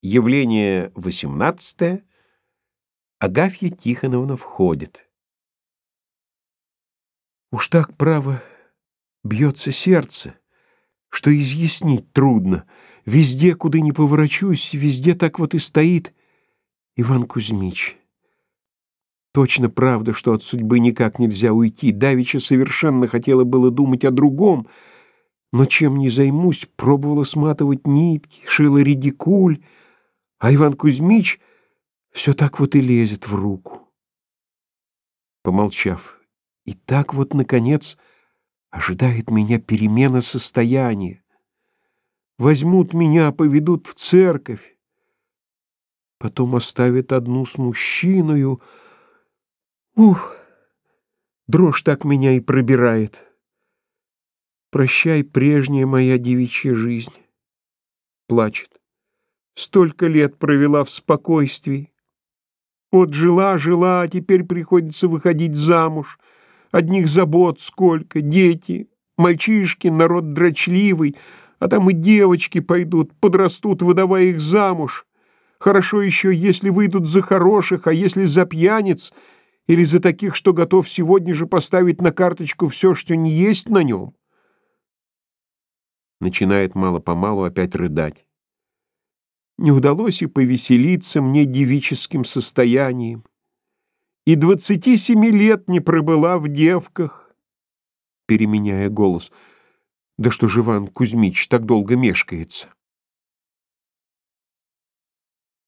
Явление восемнадцатое. Агафья Тихоновна входит. Уж так, право, бьется сердце, что изъяснить трудно. Везде, куда ни поворачусь, везде так вот и стоит Иван Кузьмич. Точно правда, что от судьбы никак нельзя уйти. Давича совершенно хотела было думать о другом, но чем не займусь, пробовала сматывать нитки, шила редикуль, а Иван Кузьмич все так вот и лезет в руку. Помолчав, и так вот, наконец, ожидает меня перемена состояния. Возьмут меня, поведут в церковь, потом оставят одну с мужчиною. Ух, дрожь так меня и пробирает. Прощай, прежняя моя девичья жизнь. Плачет столько лет провела в спокойствии. Вот жила, жила, а теперь приходится выходить замуж. Одних забот сколько, дети, мальчишки, народ дрочливый, а там и девочки пойдут, подрастут, выдавая их замуж. Хорошо еще, если выйдут за хороших, а если за пьяниц или за таких, что готов сегодня же поставить на карточку все, что не есть на нем. Начинает мало-помалу опять рыдать. Не удалось и повеселиться мне девическим состоянием. И двадцати семи лет не пробыла в девках, переменяя голос. Да что же Иван Кузьмич так долго мешкается?